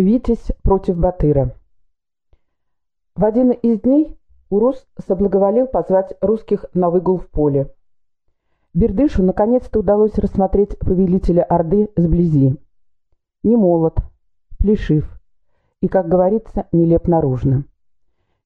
Витязь против Батыра. В один из дней Урус соблаговолил позвать русских на выгул в поле. Бердышу наконец-то удалось рассмотреть повелителя Орды сблизи. Не молод, плешив и, как говорится, нелеп наружно.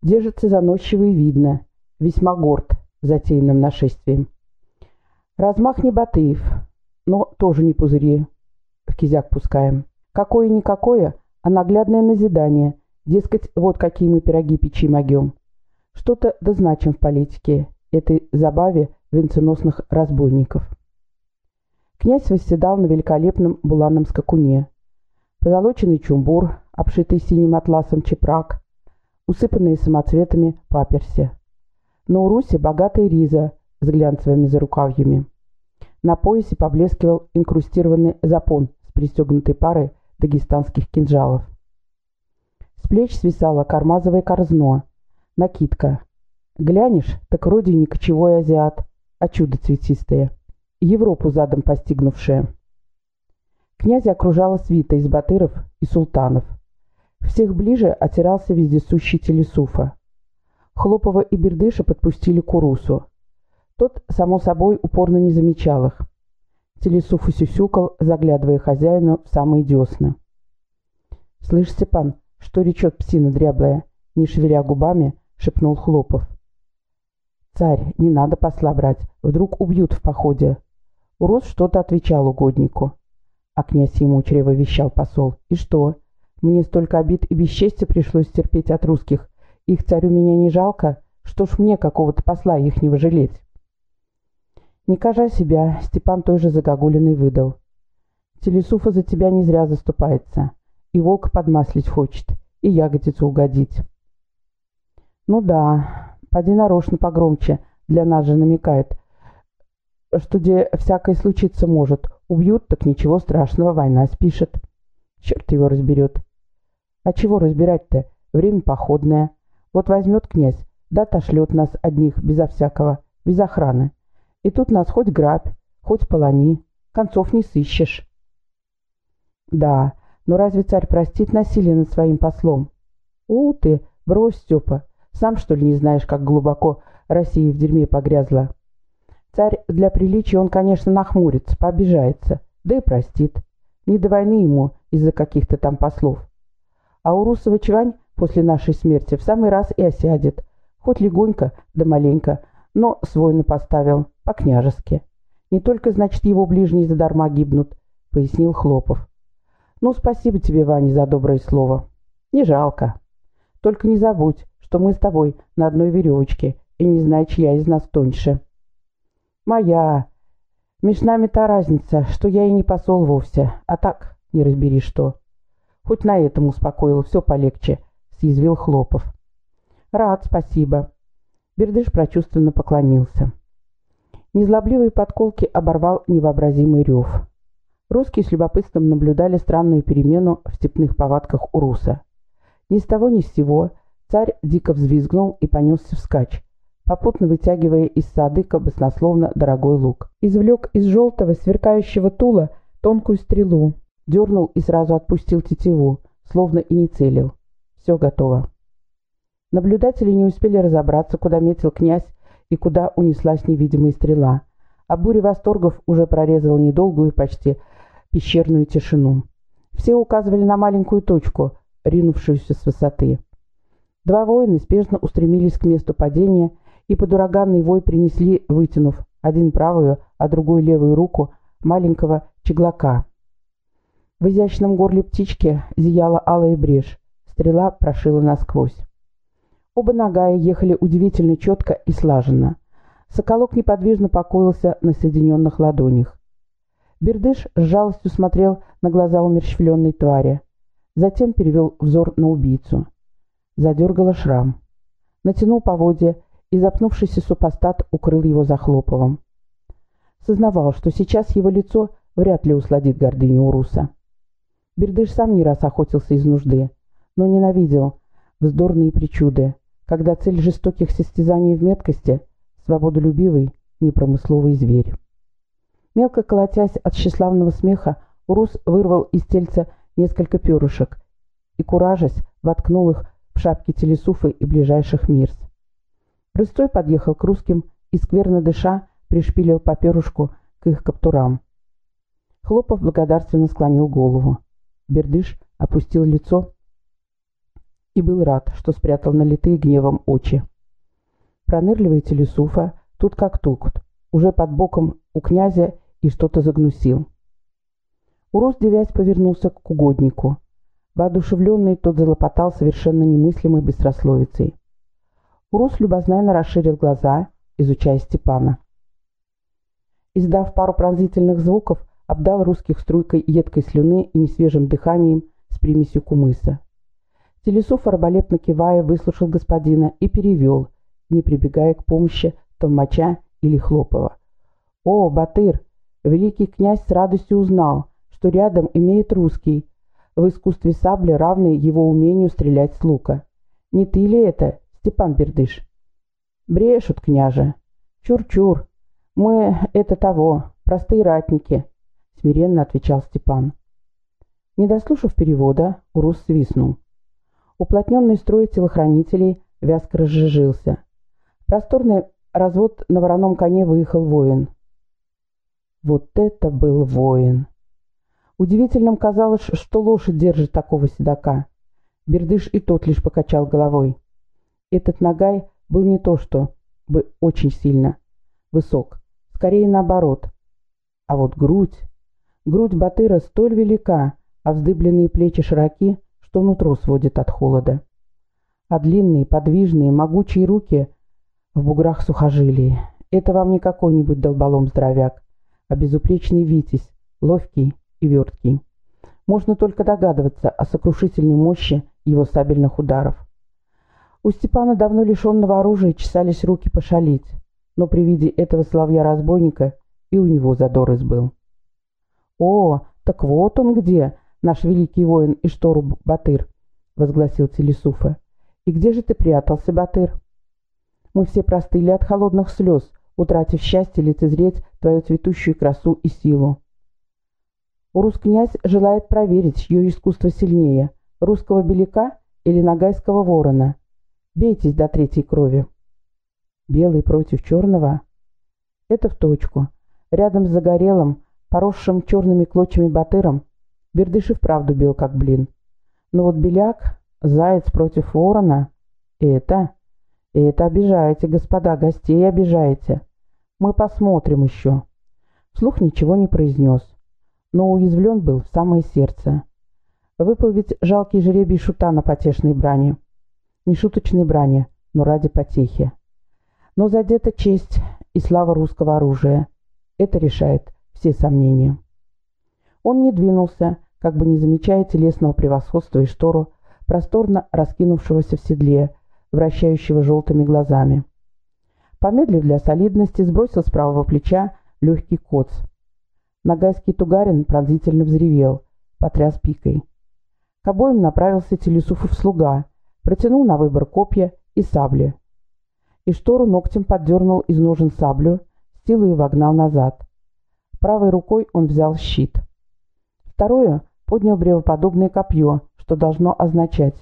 Держится заносчиво и видно, весьма горд затеянным нашествием. Размах не Батыев, но тоже не пузыри в кизяк пускаем. Какое-никакое, а наглядное назидание, дескать, вот какие мы пироги печи могем. Что-то дозначим в политике, этой забаве венценосных разбойников. Князь восседал на великолепном буланном скакуне. Позолоченный чумбур, обшитый синим атласом чепрак, усыпанные самоцветами паперси. На урусе богатая риза с глянцевыми зарукавьями. На поясе поблескивал инкрустированный запон с пристегнутой парой дагестанских кинжалов. С плеч свисало кармазовое корзно, накидка. Глянешь, так вроде не кочевой азиат, а чудо цветистое. Европу задом постигнувшее. Князя окружала свита из батыров и султанов. Всех ближе отирался вездесущий Телесуфа. Хлопова и Бердыша подпустили к Урусу. Тот, само собой, упорно не замечал их. Телесуф усюсюкал, заглядывая хозяину в самые десны. «Слышь, Степан, что речет псина дряблая?» Не шевеля губами, шепнул Хлопов. «Царь, не надо посла брать, вдруг убьют в походе». Урос что-то отвечал угоднику. А князь ему чрево вещал посол. «И что? Мне столько обид и бесчестия пришлось терпеть от русских. Их царю меня не жалко? Что ж мне какого-то посла их не выжалеть?» Не кажа себя, Степан той же загогулиной выдал. Телесуфа за тебя не зря заступается. И волк подмаслить хочет, и ягодицу угодить. Ну да, поди нарочно погромче, для нас же намекает, что где всякое случиться может. Убьют, так ничего страшного, война спишет. Черт его разберет. А чего разбирать-то? Время походное. Вот возьмет князь, да отошлет нас одних, безо всякого, без охраны. И тут нас хоть грабь, хоть полони, концов не сыщешь. Да, но разве царь простит насилие над своим послом? У ты, брось, Степа, сам что ли не знаешь, как глубоко Россия в дерьме погрязла? Царь для приличия он, конечно, нахмурится, пообижается, да и простит. Не до войны ему из-за каких-то там послов. А у Русова Чвань после нашей смерти в самый раз и осядет, хоть легонько да маленько, но свой поставил, по-княжески. Не только, значит, его ближние задарма гибнут, пояснил Хлопов. Ну, спасибо тебе, Ваня, за доброе слово. Не жалко. Только не забудь, что мы с тобой на одной веревочке, и не знаю, чья из нас тоньше. Моя. Меж нами та разница, что я и не посол вовсе, а так не разбери что. Хоть на этом успокоил, все полегче, съязвил Хлопов. Рад, спасибо. Бердыш прочувственно поклонился. Незлобливые подколки оборвал невообразимый рев. Русские с любопытством наблюдали странную перемену в степных повадках Уруса. Ни с того ни с сего царь дико взвизгнул и понесся вскачь, попутно вытягивая из садыка баснословно дорогой лук. Извлек из желтого сверкающего тула тонкую стрелу, дернул и сразу отпустил тетиву, словно и не целил. Все готово. Наблюдатели не успели разобраться, куда метил князь и куда унеслась невидимая стрела. А буря восторгов уже прорезала недолгую почти пещерную тишину. Все указывали на маленькую точку, ринувшуюся с высоты. Два воина спешно устремились к месту падения и под ураганный вой принесли, вытянув один правую, а другую левую руку маленького чеглака. В изящном горле птички зияла алая брешь, стрела прошила насквозь. Оба нагая ехали удивительно четко и слаженно. Соколок неподвижно покоился на соединенных ладонях. Бердыш с жалостью смотрел на глаза умерщвленной твари. Затем перевел взор на убийцу. Задергала шрам. Натянул поводья, и запнувшийся супостат укрыл его захлоповым. Сознавал, что сейчас его лицо вряд ли усладит гордыню Уруса. Бердыш сам не раз охотился из нужды, но ненавидел вздорные причуды, когда цель жестоких состязаний в меткости — свободолюбивый, непромысловый зверь. Мелко колотясь от тщеславного смеха, Урус вырвал из тельца несколько перышек и, куражась, воткнул их в шапки телесуфы и ближайших мирс. Рыстой подъехал к русским и, скверно дыша, пришпилил паперушку к их каптурам. Хлопов благодарственно склонил голову. Бердыш опустил лицо и был рад, что спрятал налитые гневом очи. Пронырливый телесуфа, тут как тут, уже под боком у князя и что-то загнусил. Урос, девясь, повернулся к угоднику. Воодушевленный, тот залопотал совершенно немыслимой быстрословицей. Урус любознайно расширил глаза, изучая Степана. Издав пару пронзительных звуков, обдал русских струйкой едкой слюны и несвежим дыханием с примесью кумыса. Телесуф, раболепно кивая, выслушал господина и перевел, не прибегая к помощи Толмача или Хлопова. «О, Батыр! Великий князь с радостью узнал, что рядом имеет русский, в искусстве сабли, равный его умению стрелять с лука. Не ты ли это, Степан Бердыш. Брешут, княже. Чур-чур. Мы это того, простые ратники, смиренно отвечал Степан. Не дослушав перевода, Урус свистнул. Уплотненный строй телохранителей вязко разжижился. Просторный развод на вороном коне выехал воин. Вот это был воин! Удивительным казалось, что лошадь держит такого седока. Бердыш и тот лишь покачал головой. Этот Нагай был не то что бы очень сильно высок, скорее наоборот. А вот грудь... Грудь Батыра столь велика, а вздыбленные плечи широки, что нутро сводит от холода. А длинные, подвижные, могучие руки в буграх сухожилий. Это вам не какой-нибудь долболом-здоровяк, а безупречный витязь, ловкий и верткий. Можно только догадываться о сокрушительной мощи его сабельных ударов. У Степана, давно лишенного оружия, чесались руки пошалить, но при виде этого славья-разбойника и у него задор избыл. «О, так вот он где, наш великий воин Иштору Батыр!» — возгласил Телесуфа. «И где же ты прятался, Батыр?» «Мы все простыли от холодных слез, утратив счастье лицезреть твою цветущую красу и силу. Урус-князь желает проверить, чье искусство сильнее, русского беляка или нагайского ворона. Бейтесь до третьей крови. Белый против черного? Это в точку. Рядом с загорелым, поросшим черными клочьями батыром, Бердыш и вправду бил как блин. Но вот беляк, заяц против ворона — это... Это обижаете, господа, гостей обижаете. Мы посмотрим еще. Вслух ничего не произнес, но уязвлен был в самое сердце. Выпал ведь жалкий жребий шута на потешной брани. Нешуточной брани, но ради потехи. Но задета честь и слава русского оружия. Это решает все сомнения. Он не двинулся, как бы не замечая телесного превосходства и штору, просторно раскинувшегося в седле, вращающего желтыми глазами. Помедлив для солидности, сбросил с правого плеча легкий коц. Нагайский тугарин пронзительно взревел, потряс пикой. К обоим направился Телесуфов слуга, Протянул на выбор копья и сабли. И штору ногтем поддернул из ножен саблю, силой вогнал назад. Правой рукой он взял щит. Второе поднял бревоподобное копье, что должно означать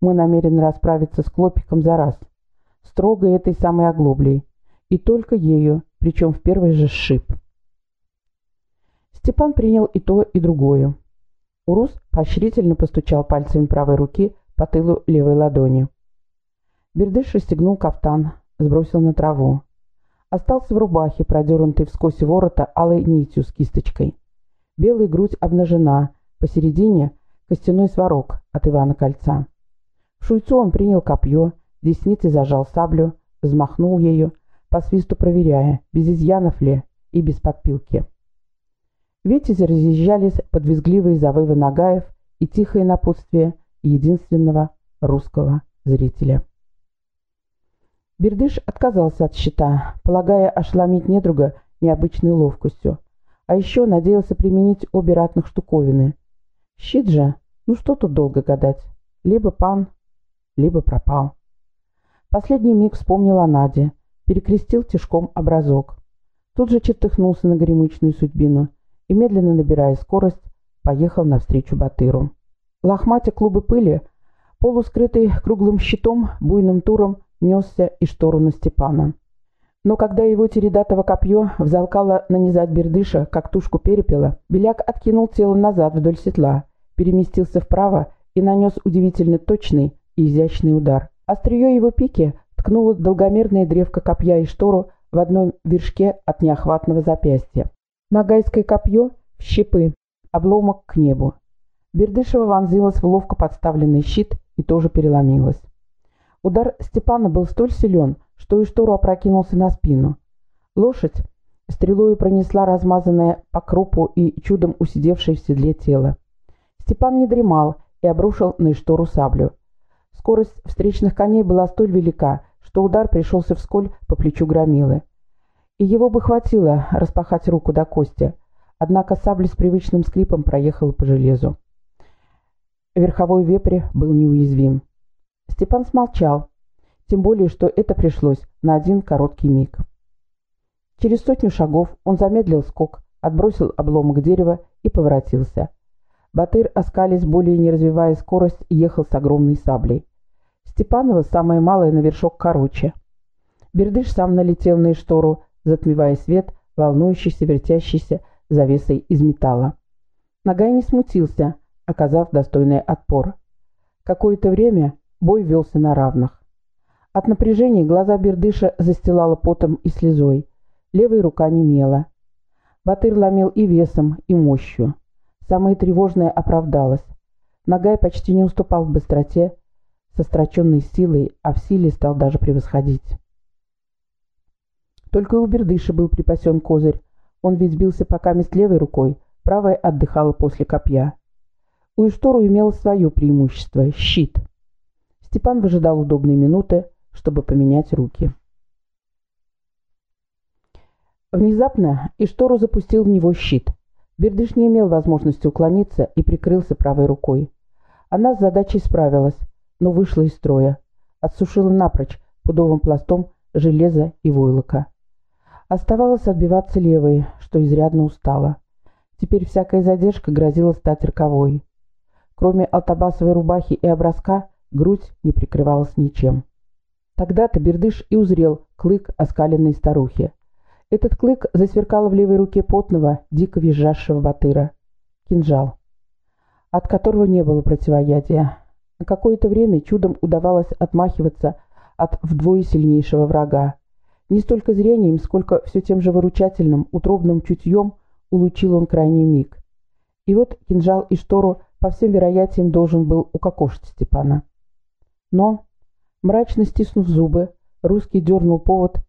«Мы намерены расправиться с Клопиком за раз». Строго этой самой оглоблей. И только ею, причем в первый же сшиб. Степан принял и то, и другое. Урус поощрительно постучал пальцами правой руки по тылу левой ладони. Бердыш расстегнул кафтан, сбросил на траву. Остался в рубахе, продернутой вскось ворота алой нитью с кисточкой. Белая грудь обнажена, посередине костяной сварок от Ивана Кольца. В шуйцу он принял копье, десницей зажал саблю, взмахнул ею, по свисту проверяя, без изъянов ли и без подпилки. Ветези разъезжались под визгливые завывы нагаев и тихое напутствие единственного русского зрителя. Бердыш отказался от щита, полагая ошеломить недруга необычной ловкостью, а еще надеялся применить обе ратных штуковины. Щит же, ну что тут долго гадать, либо пан, либо пропал. Последний миг вспомнил о Наде, перекрестил тяжком образок. Тут же чертыхнулся на горемычную судьбину и, медленно набирая скорость, поехал навстречу Батыру. Лохматя клубы пыли, полускрытый круглым щитом, буйным туром несся и штору на Степана. Но когда его тередатого копье взалкало нанизать бердыша, как тушку перепела, Беляк откинул тело назад вдоль седла, переместился вправо и нанес удивительно точный и изящный удар. Острие его пики ткнуло долгомерная древко копья и штору в одном вершке от неохватного запястья. Нагайское копье в щепы, обломок к небу. Бердышева вонзилась в ловко подставленный щит и тоже переломилась. Удар Степана был столь силен, что и штору опрокинулся на спину. Лошадь стрелой пронесла размазанное по крупу и чудом усидевшее в седле тело. Степан не дремал и обрушил на штору саблю. Скорость встречных коней была столь велика, что удар пришелся всколь по плечу громилы. И его бы хватило распахать руку до кости, однако сабля с привычным скрипом проехала по железу. Верховой вепрь был неуязвим. Степан смолчал, тем более, что это пришлось на один короткий миг. Через сотню шагов он замедлил скок, отбросил обломок дерева и поворотился. Батыр, оскались, более не развивая скорость, ехал с огромной саблей. Степанова самая малая на вершок короче. Бердыш сам налетел на штору, затмевая свет, волнующийся, вертящийся завесой из металла. Нагай не смутился, оказав достойный отпор. Какое-то время бой велся на равных. От напряжения глаза Бердыша застилала потом и слезой. Левая рука немела. Батыр ломил и весом, и мощью. Самое тревожное оправдалось. Нагай почти не уступал в быстроте, со страченной силой, а в силе стал даже превосходить. Только у Бердыша был припасен козырь. Он ведь бился пока мест левой рукой, правая отдыхала после копья. У Иштору имел свое преимущество — щит. Степан выжидал удобные минуты, чтобы поменять руки. Внезапно Иштору запустил в него щит. Бердыш не имел возможности уклониться и прикрылся правой рукой. Она с задачей справилась, но вышла из строя. Отсушила напрочь пудовым пластом железа и войлока. Оставалось отбиваться левой, что изрядно устала. Теперь всякая задержка грозила стать роковой. Кроме алтабасовой рубахи и образка, грудь не прикрывалась ничем. Тогда-то Бердыш и узрел клык оскаленной старухи. Этот клык засверкал в левой руке потного, дико визжавшего батыра. Кинжал, от которого не было противоядия. Какое-то время чудом удавалось отмахиваться от вдвое сильнейшего врага. Не столько зрением, сколько все тем же выручательным, утробным чутьем улучил он крайний миг. И вот кинжал и штору по всем вероятиям должен был укокошить Степана. Но Мрачно стиснув зубы, русский дернул повод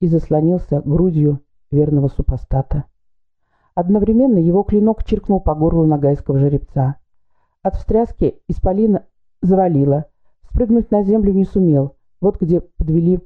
и заслонился грудью верного супостата. Одновременно его клинок чиркнул по горлу нагайского жеребца. От встряски исполина завалило. Спрыгнуть на землю не сумел. Вот где подвели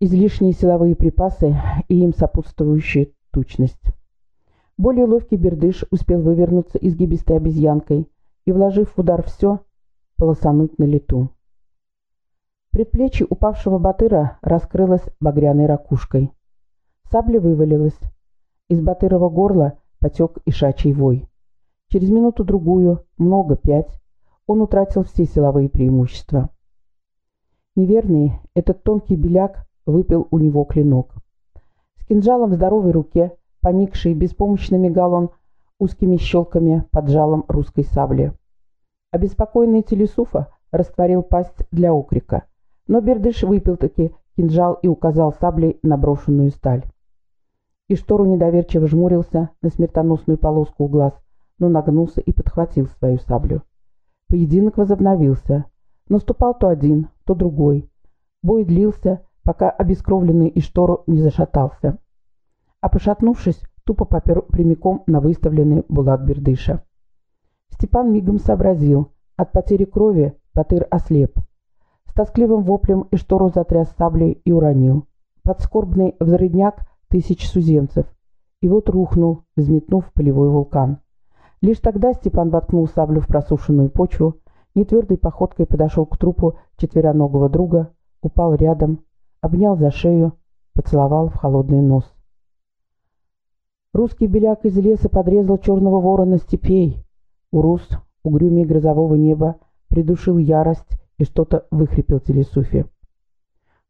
излишние силовые припасы и им сопутствующая тучность. Более ловкий бердыш успел вывернуться изгибистой обезьянкой и, вложив в удар все, полосануть на лету. Предплечье упавшего батыра раскрылось багряной ракушкой. Сабля вывалилась. Из батырова горла потек ишачий вой. Через минуту-другую, много, пять, он утратил все силовые преимущества. Неверный, этот тонкий беляк выпил у него клинок. С кинжалом в здоровой руке, поникший, беспомощно мигал он узкими щелками под жалом русской сабли. Обеспокоенный Телесуфа растворил пасть для окрика — но Бердыш выпил-таки кинжал и указал саблей на брошенную сталь. И штору недоверчиво жмурился на смертоносную полоску у глаз, но нагнулся и подхватил свою саблю. Поединок возобновился. Наступал то один, то другой. Бой длился, пока обескровленный Иштору не зашатался. А пошатнувшись, тупо попер прямиком на выставленный булат Бердыша. Степан мигом сообразил. От потери крови Батыр ослеп тоскливым воплем и штору затряс саблей и уронил. Под скорбный взрывняк тысяч суземцев. И вот рухнул, взметнув полевой вулкан. Лишь тогда Степан воткнул саблю в просушенную почву, нетвердой походкой подошел к трупу четвероногого друга, упал рядом, обнял за шею, поцеловал в холодный нос. Русский беляк из леса подрезал черного ворона степей. Урус угрюмее грозового неба, придушил ярость и что-то выхрипел Телесуфе.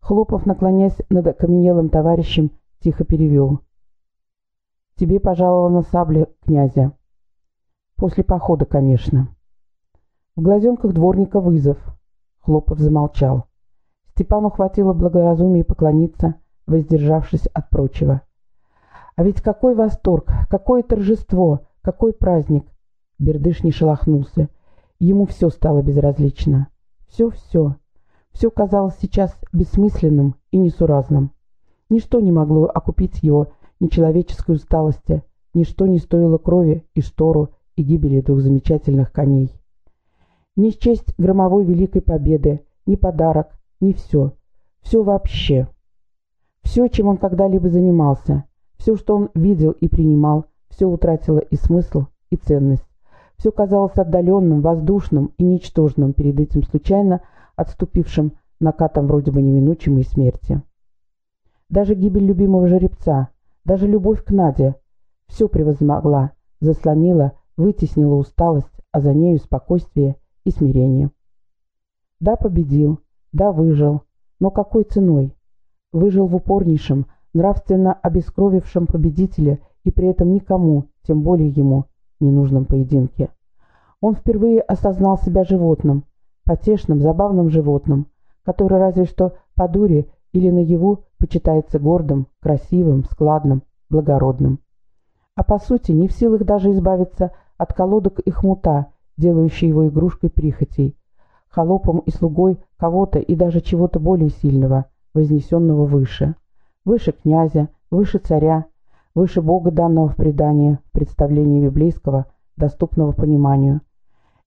Хлопов, наклоняясь над окаменелым товарищем, тихо перевел. «Тебе пожалована сабля князя. После похода, конечно». В глазенках дворника вызов. Хлопов замолчал. Степану хватило благоразумия поклониться, воздержавшись от прочего. А ведь какой восторг, какое торжество, какой праздник! Бердыш не шелохнулся. Ему все стало безразлично. Все-все. Все казалось сейчас бессмысленным и несуразным. Ничто не могло окупить его нечеловеческой усталости, ничто не стоило крови и штору и гибели двух замечательных коней. Ни честь громовой великой победы, ни подарок, ни все. Все вообще. Все, чем он когда-либо занимался, все, что он видел и принимал, все утратило и смысл, и ценность. Все казалось отдаленным, воздушным и ничтожным перед этим случайно отступившим накатом вроде бы неминучимой смерти. Даже гибель любимого жеребца, даже любовь к Наде — все превозмогла, заслонила, вытеснила усталость, а за нею спокойствие и смирение. Да, победил, да, выжил, но какой ценой? Выжил в упорнейшем, нравственно обескровившем победителя и при этом никому, тем более ему, ненужном поединке. Он впервые осознал себя животным, потешным, забавным животным, которое разве что по дуре или наяву почитается гордым, красивым, складным, благородным. А по сути не в силах даже избавиться от колодок и хмута, делающей его игрушкой прихотей, холопом и слугой кого-то и даже чего-то более сильного, вознесенного выше. Выше князя, выше царя, выше Бога, данного в предании, представления библейского, доступного пониманию.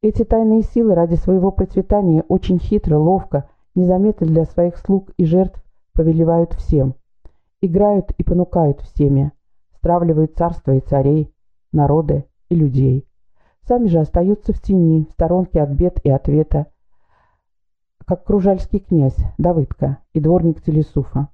Эти тайные силы ради своего процветания очень хитро, ловко, незаметно для своих слуг и жертв повелевают всем. Играют и понукают всеми, стравливают царства и царей, народы и людей. Сами же остаются в тени, в сторонке от бед и ответа, как кружальский князь Давыдка и дворник Телесуфа.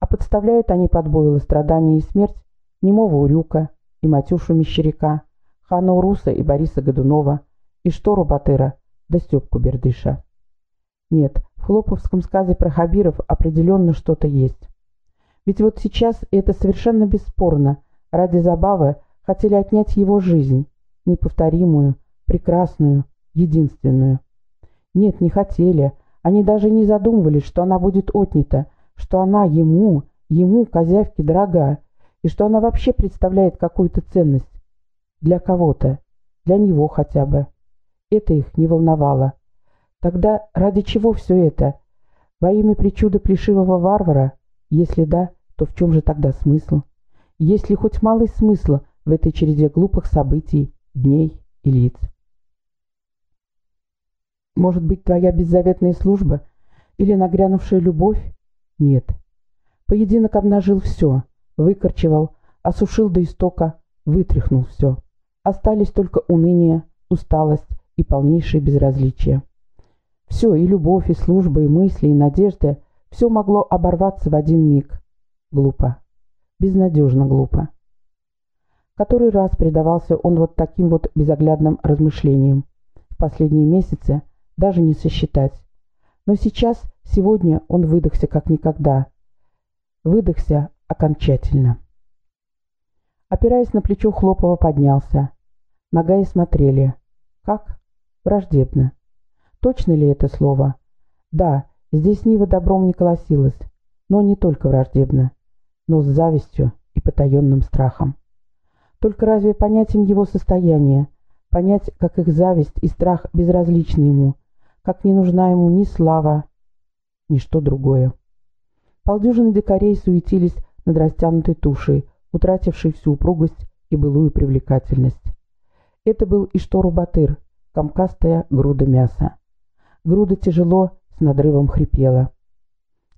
А подставляют они под бойло страдания и смерть немого Урюка и Матюшу Мещеряка, хана Уруса и Бориса Годунова, и Штору Батыра, да Степку Бердыша. Нет, в хлоповском сказе про Хабиров определенно что-то есть. Ведь вот сейчас, это совершенно бесспорно, ради забавы хотели отнять его жизнь, неповторимую, прекрасную, единственную. Нет, не хотели, они даже не задумывались, что она будет отнята, что она ему, ему, козявке, дорога, и что она вообще представляет какую-то ценность. Для кого-то, для него хотя бы. Это их не волновало. Тогда ради чего все это? Во имя причуда плешивого варвара? Если да, то в чем же тогда смысл? Есть ли хоть малый смысл в этой череде глупых событий, дней и лиц? Может быть, твоя беззаветная служба или нагрянувшая любовь? Нет. Поединок обнажил все, выкорчевал, осушил до истока, вытряхнул все. Остались только уныние, усталость и полнейшее безразличие. Все, и любовь, и служба, и мысли, и надежды, все могло оборваться в один миг. Глупо. Безнадежно глупо. Который раз предавался он вот таким вот безоглядным размышлениям. В последние месяцы – даже не сосчитать. Но сейчас, сегодня он выдохся как никогда. Выдохся окончательно. Опираясь на плечо Хлопова, поднялся. Нога и смотрели. Как? Враждебно. Точно ли это слово? Да, здесь Нива добром не колосилась, но не только враждебно, но с завистью и потаенным страхом. Только разве понять им его состояние, понять, как их зависть и страх безразличны ему, как не нужна ему ни слава, ни что другое. Полдюжины дикарей суетились над растянутой тушей, утратившей всю упругость и былую привлекательность. Это был Иштору Батыр, комкастая груда мяса. Груда тяжело, с надрывом хрипела.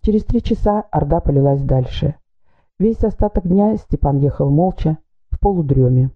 Через три часа Орда полилась дальше. Весь остаток дня Степан ехал молча, в полудреме.